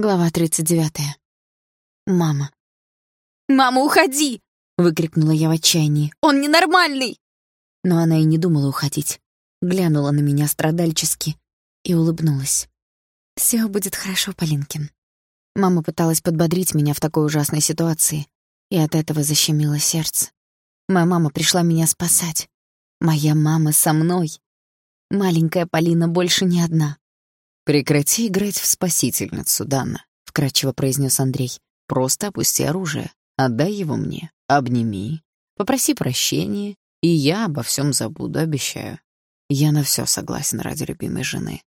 Глава 39. Мама. «Мама, уходи!» — выкрикнула я в отчаянии. «Он ненормальный!» Но она и не думала уходить. Глянула на меня страдальчески и улыбнулась. «Всё будет хорошо, Полинкин». Мама пыталась подбодрить меня в такой ужасной ситуации, и от этого защемило сердце. Моя мама пришла меня спасать. Моя мама со мной. Маленькая Полина больше не одна. «Прекрати играть в спасительницу, Дана», — вкратчиво произнес Андрей. «Просто опусти оружие, отдай его мне, обними, попроси прощения, и я обо всем забуду, обещаю. Я на все согласен ради любимой жены».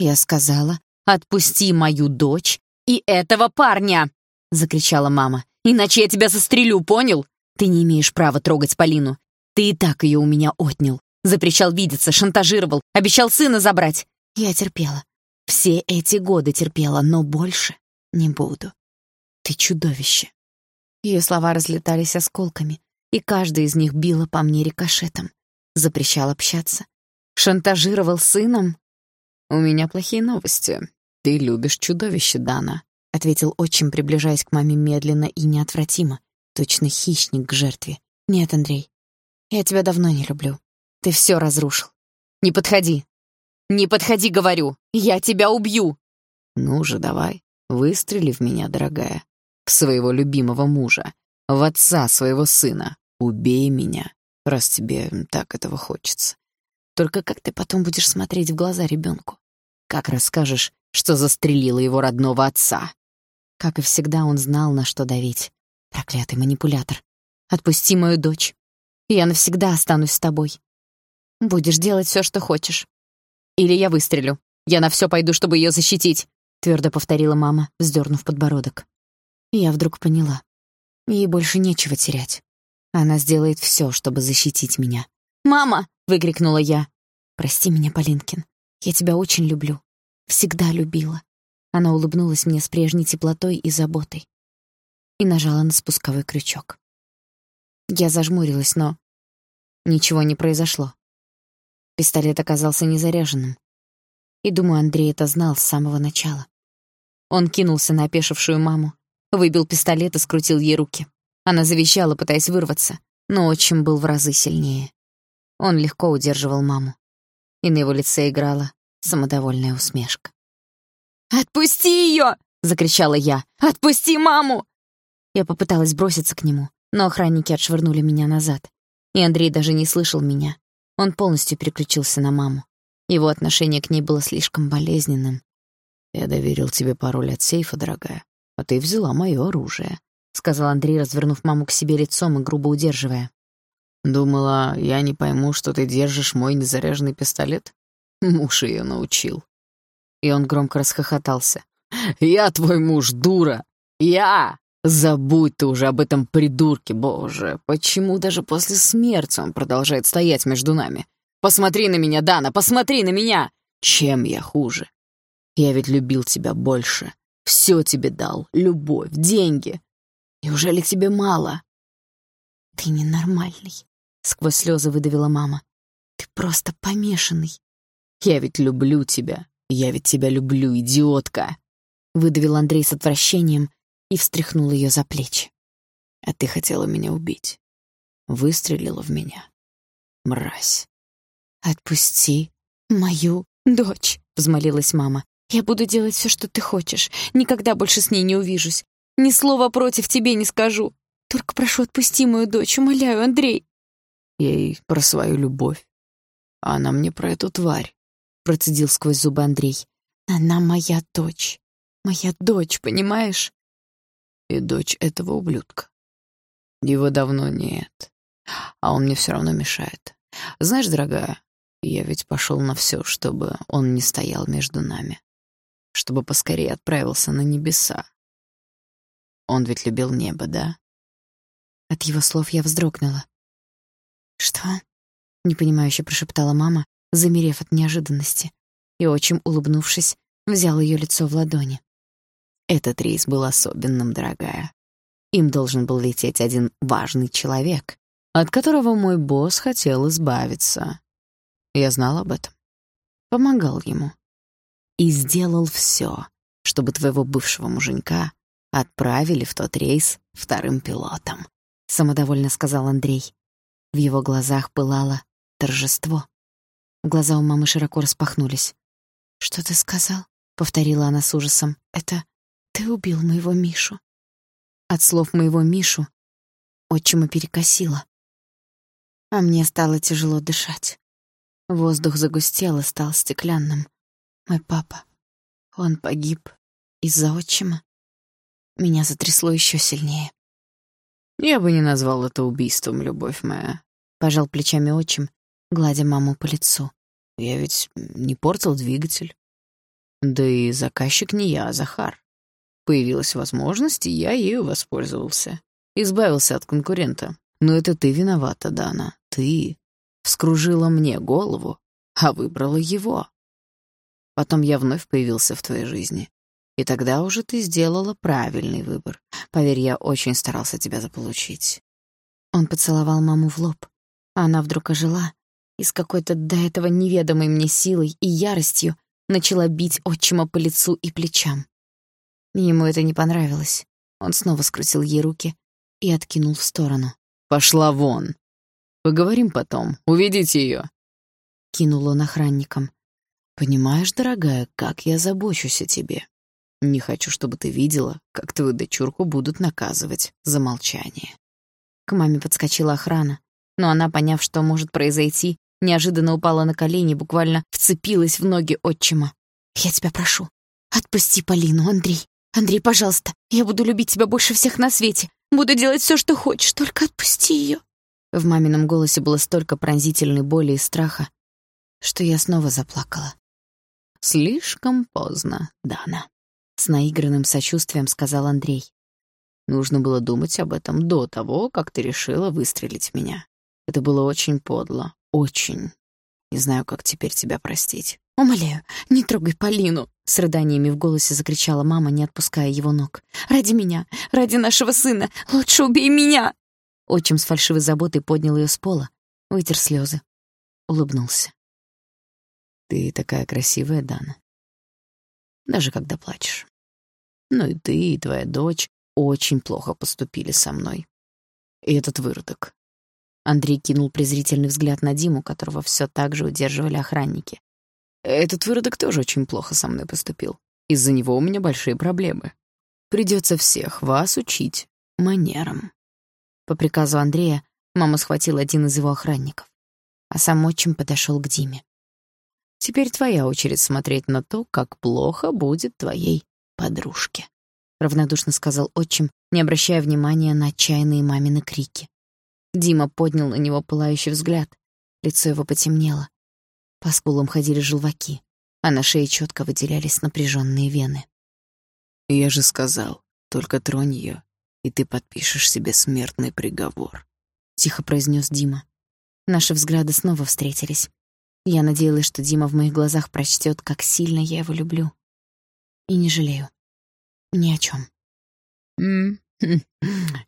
Я сказала, «Отпусти мою дочь и этого парня!» — закричала мама. «Иначе я тебя застрелю, понял? Ты не имеешь права трогать Полину. Ты и так ее у меня отнял. Запрещал видеться, шантажировал, обещал сына забрать. Я терпела. Все эти годы терпела, но больше не буду. Ты чудовище. Ее слова разлетались осколками, и каждая из них била по мне рикошетом. Запрещал общаться. Шантажировал сыном. «У меня плохие новости. Ты любишь чудовище, Дана», — ответил отчим, приближаясь к маме медленно и неотвратимо, точно хищник к жертве. «Нет, Андрей, я тебя давно не люблю. Ты все разрушил. Не подходи, «Не подходи, говорю! Я тебя убью!» «Ну же, давай, выстрели в меня, дорогая. В своего любимого мужа, в отца своего сына. Убей меня, раз тебе так этого хочется. Только как ты потом будешь смотреть в глаза ребенку? Как расскажешь, что застрелила его родного отца?» Как и всегда, он знал, на что давить. Проклятый манипулятор. «Отпусти мою дочь. Я навсегда останусь с тобой. Будешь делать все, что хочешь. Или я выстрелю. Я на все пойду, чтобы ее защитить», — твердо повторила мама, вздернув подбородок. я вдруг поняла. Ей больше нечего терять. Она сделает все, чтобы защитить меня. «Мама!» — выкрикнула я. «Прости меня, Полинкин. Я тебя очень люблю. Всегда любила». Она улыбнулась мне с прежней теплотой и заботой и нажала на спусковой крючок. Я зажмурилась, но ничего не произошло. Пистолет оказался незаряженным. И, думаю, Андрей это знал с самого начала. Он кинулся на опешившую маму, выбил пистолет и скрутил ей руки. Она завещала, пытаясь вырваться, но отчим был в разы сильнее. Он легко удерживал маму, и на его лице играла самодовольная усмешка. «Отпусти ее!» — закричала я. «Отпусти маму!» Я попыталась броситься к нему, но охранники отшвырнули меня назад, и Андрей даже не слышал меня, он полностью переключился на маму. Его отношение к ней было слишком болезненным. «Я доверил тебе пароль от сейфа, дорогая, а ты взяла моё оружие», — сказал Андрей, развернув маму к себе лицом и грубо удерживая. «Думала, я не пойму, что ты держишь мой незаряженный пистолет? Муж её научил». И он громко расхохотался. «Я твой муж, дура! Я!» Забудь ты уже об этом придурке, боже. Почему даже после смерти он продолжает стоять между нами? Посмотри на меня, Дана, посмотри на меня! Чем я хуже? Я ведь любил тебя больше. Все тебе дал. Любовь, деньги. Неужели тебе мало? Ты ненормальный, сквозь слезы выдавила мама. Ты просто помешанный. Я ведь люблю тебя. Я ведь тебя люблю, идиотка. Выдавил Андрей с отвращением, и встряхнул ее за плечи. «А ты хотела меня убить. Выстрелила в меня. Мразь». «Отпусти мою дочь», — взмолилась мама. «Я буду делать все, что ты хочешь. Никогда больше с ней не увижусь. Ни слова против тебе не скажу. Только прошу, отпусти мою дочь, умоляю, Андрей». Ей про свою любовь. А она мне про эту тварь, — процедил сквозь зубы Андрей. Она моя дочь. Моя дочь, понимаешь? И дочь этого ублюдка. Его давно нет, а он мне все равно мешает. Знаешь, дорогая, я ведь пошел на все, чтобы он не стоял между нами, чтобы поскорее отправился на небеса. Он ведь любил небо, да? От его слов я вздрогнула. «Что?» — непонимающе прошептала мама, замерев от неожиданности, и, очень улыбнувшись, взял ее лицо в ладони. Этот рейс был особенным, дорогая. Им должен был лететь один важный человек, от которого мой босс хотел избавиться. Я знал об этом. Помогал ему. И сделал все, чтобы твоего бывшего муженька отправили в тот рейс вторым пилотом», — самодовольно сказал Андрей. В его глазах пылало торжество. Глаза у мамы широко распахнулись. «Что ты сказал?» — повторила она с ужасом. «Это ты убил моего Мишу». От слов моего Мишу отчима перекосило. А мне стало тяжело дышать. Воздух загустел и стал стеклянным. Мой папа, он погиб из-за отчима. Меня затрясло еще сильнее. «Я бы не назвал это убийством, любовь моя», — пожал плечами отчим, гладя маму по лицу. «Я ведь не портил двигатель. Да и заказчик не я, а Захар. Появилась возможность, и я ею воспользовался. Избавился от конкурента. Но это ты виновата, Дана. Ты вскружила мне голову, а выбрала его. Потом я вновь появился в твоей жизни. И тогда уже ты сделала правильный выбор. Поверь, я очень старался тебя заполучить. Он поцеловал маму в лоб, а она вдруг ожила и с какой-то до этого неведомой мне силой и яростью начала бить отчима по лицу и плечам. Ему это не понравилось. Он снова скрутил ей руки и откинул в сторону. «Пошла вон!» Поговорим потом. Уведите ее. Кинул он охранникам. Понимаешь, дорогая, как я забочусь о тебе. Не хочу, чтобы ты видела, как твою дочурку будут наказывать за молчание. К маме подскочила охрана, но она, поняв, что может произойти, неожиданно упала на колени, буквально вцепилась в ноги отчима. «Я тебя прошу, отпусти Полину, Андрей. Андрей, пожалуйста, я буду любить тебя больше всех на свете. Буду делать все, что хочешь, только отпусти ее. В мамином голосе было столько пронзительной боли и страха, что я снова заплакала. «Слишком поздно, Дана», — с наигранным сочувствием сказал Андрей. «Нужно было думать об этом до того, как ты решила выстрелить в меня. Это было очень подло, очень. Не знаю, как теперь тебя простить». «Умоляю, не трогай Полину!» — с рыданиями в голосе закричала мама, не отпуская его ног. «Ради меня, ради нашего сына, лучше убей меня!» Отчим с фальшивой заботой поднял ее с пола, вытер слезы, улыбнулся. «Ты такая красивая, Дана. Даже когда плачешь. Ну и ты, и твоя дочь очень плохо поступили со мной. И этот выродок». Андрей кинул презрительный взгляд на Диму, которого все так же удерживали охранники. «Этот выродок тоже очень плохо со мной поступил. Из-за него у меня большие проблемы. Придется всех вас учить манерам». По приказу Андрея мама схватила один из его охранников, а сам отчим подошел к Диме. «Теперь твоя очередь смотреть на то, как плохо будет твоей подружке», — равнодушно сказал отчим, не обращая внимания на отчаянные мамины крики. Дима поднял на него пылающий взгляд. Лицо его потемнело. По скулам ходили желваки, а на шее четко выделялись напряженные вены. «Я же сказал, только тронь ее, и ты подпишешь себе смертный приговор», — тихо произнес Дима. Наши взгляды снова встретились. Я надеялась, что Дима в моих глазах прочтет, как сильно я его люблю. И не жалею. Ни о чем.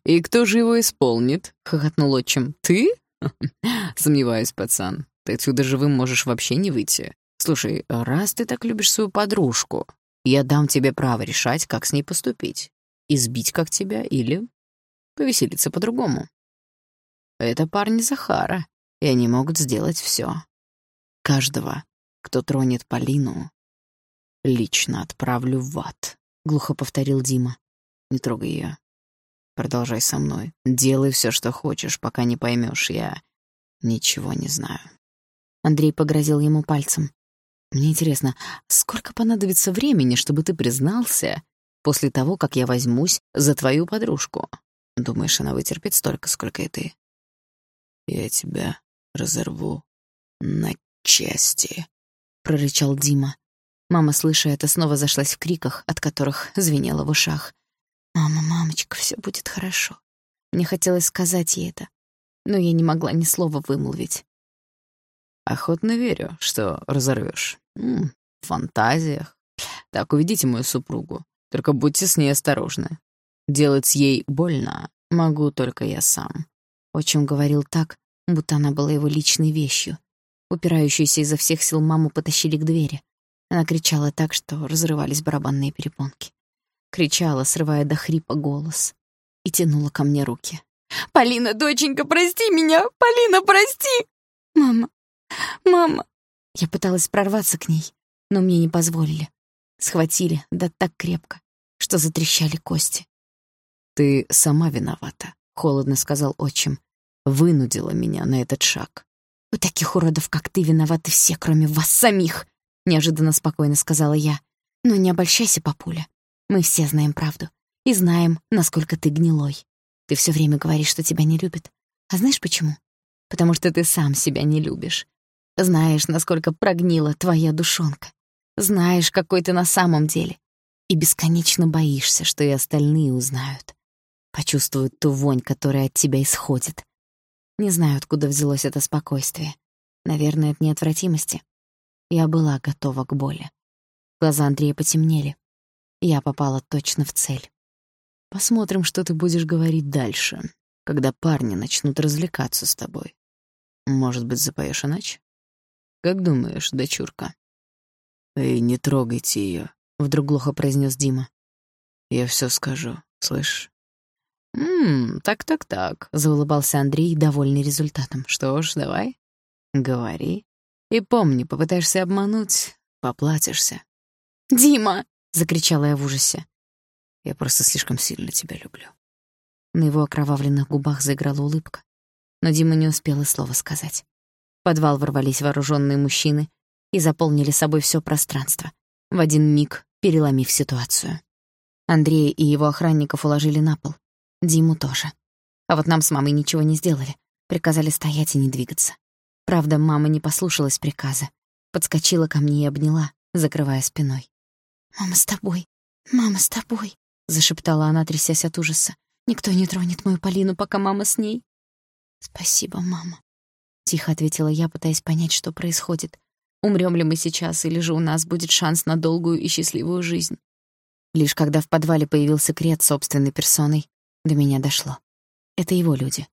«И кто же его исполнит?» — хохотнул отчим. «Ты?» «Сомневаюсь, пацан. Ты отсюда живым можешь вообще не выйти. Слушай, раз ты так любишь свою подружку, я дам тебе право решать, как с ней поступить избить как тебя или повеселиться по-другому. Это парни Захара, и они могут сделать все. Каждого, кто тронет Полину, лично отправлю в ад, — глухо повторил Дима. Не трогай ее. Продолжай со мной. Делай все, что хочешь, пока не поймешь. Я ничего не знаю. Андрей погрозил ему пальцем. Мне интересно, сколько понадобится времени, чтобы ты признался, после того, как я возьмусь за твою подружку. Думаешь, она вытерпит столько, сколько и ты? Я тебя разорву на части, прорычал Дима. Мама, слыша это, снова зашлась в криках, от которых звенело в ушах. «Мама, мамочка, все будет хорошо». Мне хотелось сказать ей это, но я не могла ни слова вымолвить. «Охотно верю, что разорвешь. В фантазиях. Так, уведите мою супругу. Только будьте с ней осторожны. Делать ей больно могу только я сам». Отчим говорил так, будто она была его личной вещью. Упирающуюся изо всех сил маму потащили к двери. Она кричала так, что разрывались барабанные перепонки. Кричала, срывая до хрипа голос, и тянула ко мне руки. «Полина, доченька, прости меня! Полина, прости!» «Мама! Мама!» Я пыталась прорваться к ней, но мне не позволили. Схватили, да так крепко, что затрещали кости. «Ты сама виновата», — холодно сказал отчим. «Вынудила меня на этот шаг». «У таких уродов, как ты, виноваты все, кроме вас самих», — неожиданно спокойно сказала я. «Но не обольщайся, папуля. Мы все знаем правду. И знаем, насколько ты гнилой. Ты все время говоришь, что тебя не любят. А знаешь почему? Потому что ты сам себя не любишь. Знаешь, насколько прогнила твоя душонка. Знаешь, какой ты на самом деле. И бесконечно боишься, что и остальные узнают. Почувствуют ту вонь, которая от тебя исходит. Не знаю, откуда взялось это спокойствие. Наверное, от неотвратимости. Я была готова к боли. Глаза Андрея потемнели. Я попала точно в цель. Посмотрим, что ты будешь говорить дальше, когда парни начнут развлекаться с тобой. Может быть, запоешь иначе? Как думаешь, дочурка? Эй, не трогайте ее, вдруг глухо произнес Дима. Я все скажу, слышишь? «Ммм, так-так-так», — заулыбался Андрей, довольный результатом. «Что ж, давай, говори. И помни, попытаешься обмануть — поплатишься». «Дима!» — закричала я в ужасе. «Я просто слишком сильно тебя люблю». На его окровавленных губах заиграла улыбка, но Дима не успел и слова сказать. В подвал ворвались вооруженные мужчины и заполнили собой все пространство, в один миг переломив ситуацию. Андрея и его охранников уложили на пол. Диму тоже. А вот нам с мамой ничего не сделали. Приказали стоять и не двигаться. Правда, мама не послушалась приказа. Подскочила ко мне и обняла, закрывая спиной. «Мама с тобой! Мама с тобой!» — зашептала она, трясясь от ужаса. «Никто не тронет мою Полину, пока мама с ней». «Спасибо, мама», — тихо ответила я, пытаясь понять, что происходит. Умрем ли мы сейчас, или же у нас будет шанс на долгую и счастливую жизнь? Лишь когда в подвале появился Крет собственной персоной, до меня дошло. Это его люди.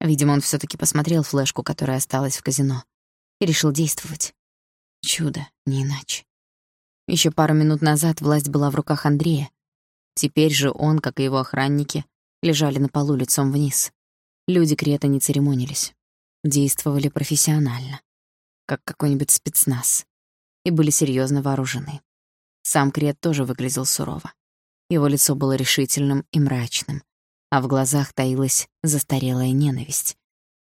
Видимо, он все таки посмотрел флешку, которая осталась в казино, и решил действовать. Чудо, не иначе. Еще пару минут назад власть была в руках Андрея. Теперь же он, как и его охранники, лежали на полу лицом вниз. Люди Крета не церемонились. Действовали профессионально, как какой-нибудь спецназ, и были серьезно вооружены. Сам Крет тоже выглядел сурово. Его лицо было решительным и мрачным, а в глазах таилась застарелая ненависть.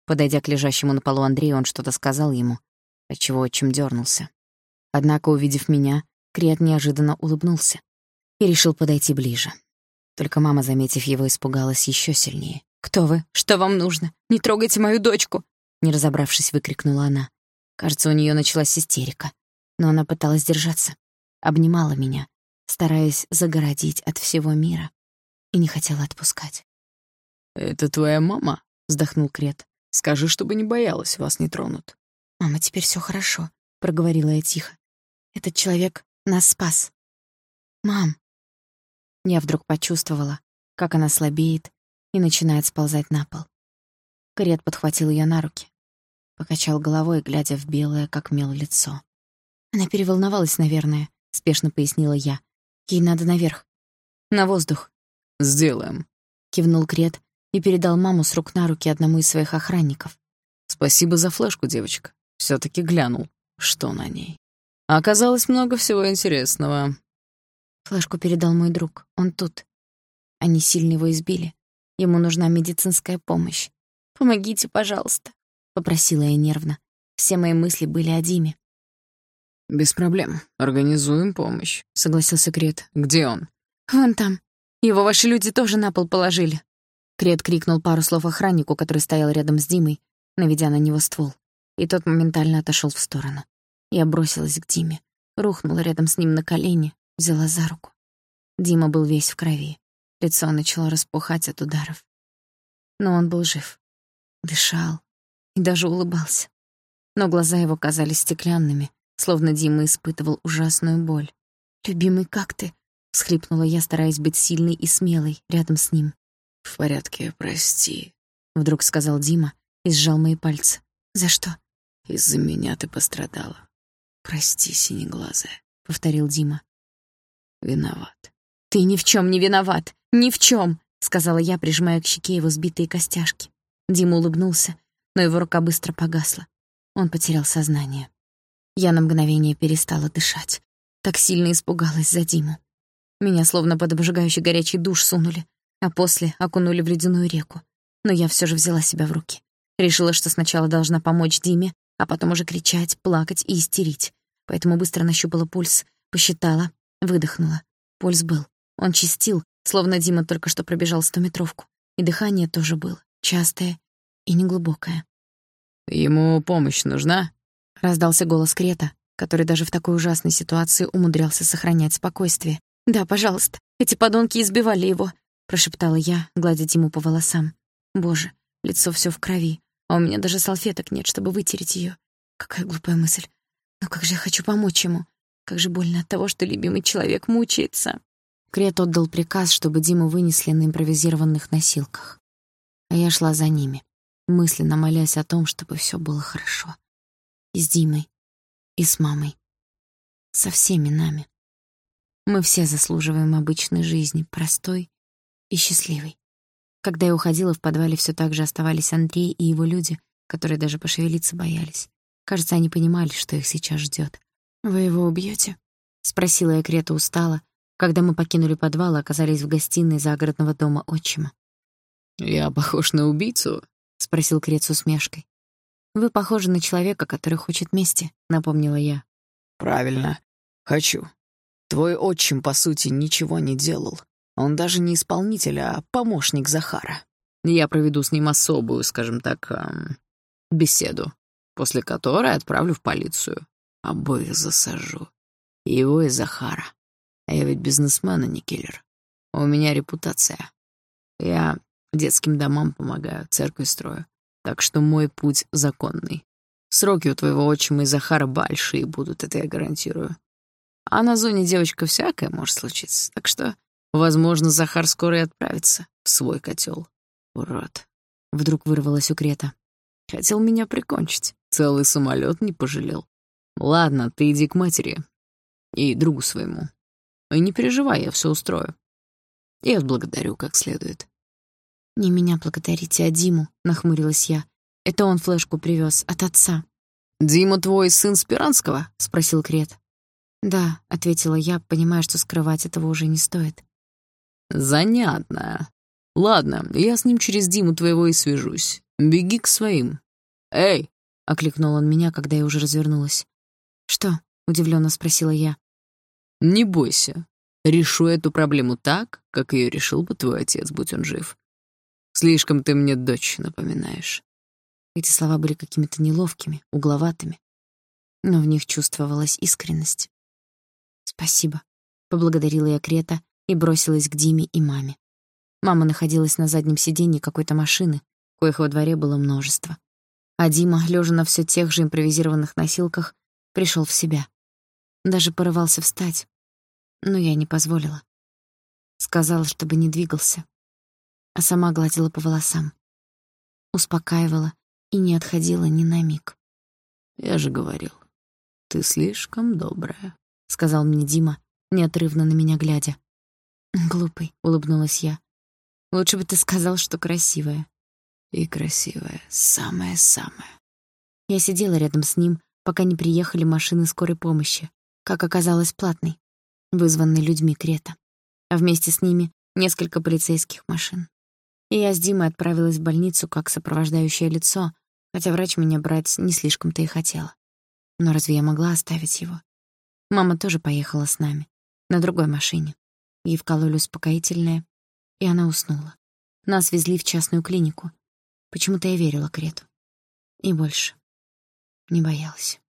Подойдя к лежащему на полу Андрею, он что-то сказал ему, отчего отчим дернулся. Однако, увидев меня, Крет неожиданно улыбнулся и решил подойти ближе. Только мама, заметив его, испугалась еще сильнее. «Кто вы? Что вам нужно? Не трогайте мою дочку!» Не разобравшись, выкрикнула она. Кажется, у нее началась истерика. Но она пыталась держаться. Обнимала меня, стараясь загородить от всего мира. И не хотела отпускать. «Это твоя мама?» — вздохнул Крет. «Скажи, чтобы не боялась, вас не тронут». «Мама, теперь все хорошо», — проговорила я тихо. «Этот человек нас спас». «Мам». Я вдруг почувствовала, как она слабеет и начинает сползать на пол. Крет подхватил ее на руки, покачал головой, глядя в белое, как мел, лицо. Она переволновалась, наверное, — спешно пояснила я. «Ей надо наверх. На воздух». «Сделаем», — кивнул Крет и передал маму с рук на руки одному из своих охранников. «Спасибо за флешку, девочка. все таки глянул, что на ней. А оказалось много всего интересного». Флешку передал мой друг. Он тут. Они сильно его избили. Ему нужна медицинская помощь. «Помогите, пожалуйста», — попросила я нервно. Все мои мысли были о Диме. «Без проблем. Организуем помощь», — согласился Крет. «Где он?» «Вон там. Его ваши люди тоже на пол положили». Крет крикнул пару слов охраннику, который стоял рядом с Димой, наведя на него ствол. И тот моментально отошел в сторону. Я бросилась к Диме, рухнула рядом с ним на колени, взяла за руку. Дима был весь в крови. Лицо начало распухать от ударов. Но он был жив. Дышал и даже улыбался. Но глаза его казались стеклянными, словно Дима испытывал ужасную боль. «Любимый, как ты?» — всхлипнула я, стараясь быть сильной и смелой рядом с ним. «В порядке, прости», — вдруг сказал Дима и сжал мои пальцы. «За что?» «Из-за меня ты пострадала. Прости, синеглазая. повторил Дима. Виноват. «Ты ни в чем не виноват! Ни в чем, сказала я, прижимая к щеке его сбитые костяшки. Дима улыбнулся, но его рука быстро погасла. Он потерял сознание. Я на мгновение перестала дышать. Так сильно испугалась за Диму. Меня словно под обжигающий горячий душ сунули, а после окунули в ледяную реку. Но я все же взяла себя в руки. Решила, что сначала должна помочь Диме, а потом уже кричать, плакать и истерить. Поэтому быстро нащупала пульс, посчитала, выдохнула. Пульс был. Он чистил, словно Дима только что пробежал стометровку. И дыхание тоже было, частое и неглубокое. «Ему помощь нужна?» — раздался голос Крета, который даже в такой ужасной ситуации умудрялся сохранять спокойствие. «Да, пожалуйста, эти подонки избивали его», — прошептала я, гладя Диму по волосам. «Боже, лицо все в крови, а у меня даже салфеток нет, чтобы вытереть ее. Какая глупая мысль. Но как же я хочу помочь ему. Как же больно от того, что любимый человек мучается». Крет отдал приказ, чтобы Диму вынесли на импровизированных носилках. А я шла за ними, мысленно молясь о том, чтобы все было хорошо. И с Димой, и с мамой. Со всеми нами. Мы все заслуживаем обычной жизни, простой и счастливой. Когда я уходила, в подвале все так же оставались Андрей и его люди, которые даже пошевелиться боялись. Кажется, они понимали, что их сейчас ждет. «Вы его убьете? спросила я Крета устало, когда мы покинули подвал и оказались в гостиной загородного дома отчима. «Я похож на убийцу?» — спросил Крет с усмешкой. «Вы похожи на человека, который хочет мести», — напомнила я. «Правильно. Хочу. Твой отчим, по сути, ничего не делал. Он даже не исполнитель, а помощник Захара. Я проведу с ним особую, скажем так, эм, беседу, после которой отправлю в полицию. Обоих засажу. Его и Захара. А я ведь бизнесмен, а не киллер. У меня репутация. Я детским домам помогаю, церковь строю. Так что мой путь законный. Сроки у твоего отчима и Захара большие будут, это я гарантирую. А на зоне девочка всякое может случиться. Так что, возможно, Захар скоро и отправится в свой котел. Урод. Вдруг вырвалась у Крета. Хотел меня прикончить. Целый самолет не пожалел. Ладно, ты иди к матери и другу своему. И не переживай, я все устрою. И отблагодарю как следует. «Не меня благодарите, а Диму», — нахмурилась я. «Это он флешку привез от отца». «Дима твой сын Спиранского?» — спросил Крет. «Да», — ответила я, понимая, что скрывать этого уже не стоит. «Занятно. Ладно, я с ним через Диму твоего и свяжусь. Беги к своим. Эй!» — окликнул он меня, когда я уже развернулась. «Что?» — удивленно спросила я. «Не бойся. Решу эту проблему так, как ее решил бы твой отец, будь он жив. Слишком ты мне дочь напоминаешь». Эти слова были какими-то неловкими, угловатыми, но в них чувствовалась искренность. «Спасибо», — поблагодарила я Крета и бросилась к Диме и маме. Мама находилась на заднем сиденье какой-то машины, коих во дворе было множество. А Дима, лежа на все тех же импровизированных носилках, пришел в себя. Даже порывался встать, но я не позволила. Сказала, чтобы не двигался, а сама гладила по волосам. Успокаивала и не отходила ни на миг. «Я же говорил, ты слишком добрая», — сказал мне Дима, неотрывно на меня глядя. «Глупый», — улыбнулась я. «Лучше бы ты сказал, что красивая». «И красивая, самая-самая». Я сидела рядом с ним, пока не приехали машины скорой помощи, как оказалось, платной, вызванной людьми Крета. А вместе с ними несколько полицейских машин. И я с Димой отправилась в больницу как сопровождающее лицо, хотя врач меня брать не слишком-то и хотела. Но разве я могла оставить его? Мама тоже поехала с нами, на другой машине. Ей вкололи успокоительное, и она уснула. Нас везли в частную клинику. Почему-то я верила Крету. И больше не боялась.